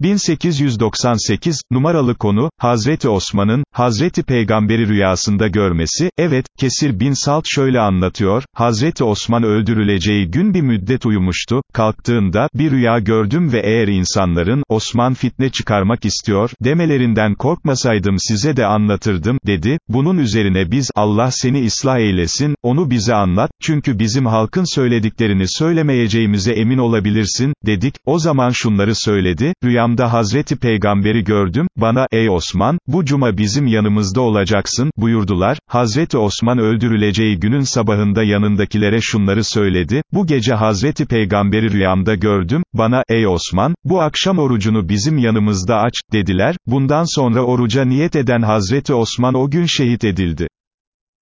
1898, numaralı konu, Hazreti Osman'ın, Hazreti Peygamberi rüyasında görmesi, evet, Kesir bin Salt şöyle anlatıyor, Hazreti Osman öldürüleceği gün bir müddet uyumuştu, kalktığında, bir rüya gördüm ve eğer insanların, Osman fitne çıkarmak istiyor, demelerinden korkmasaydım size de anlatırdım, dedi, bunun üzerine biz, Allah seni ıslah eylesin, onu bize anlat, çünkü bizim halkın söylediklerini söylemeyeceğimize emin olabilirsin, dedik, o zaman şunları söyledi, rüyamda Hazreti Peygamberi gördüm, bana, ey Osman, bu cuma bizim yanımızda olacaksın, buyurdular, Hazreti Osman öldürüleceği günün sabahında yanındakilere şunları söyledi, bu gece Hazreti Peygamberi rüyamda gördüm, bana, ey Osman, bu akşam orucunu bizim yanımızda aç, dediler, bundan sonra oruca niyet eden Hazreti Osman o gün şehit edildi.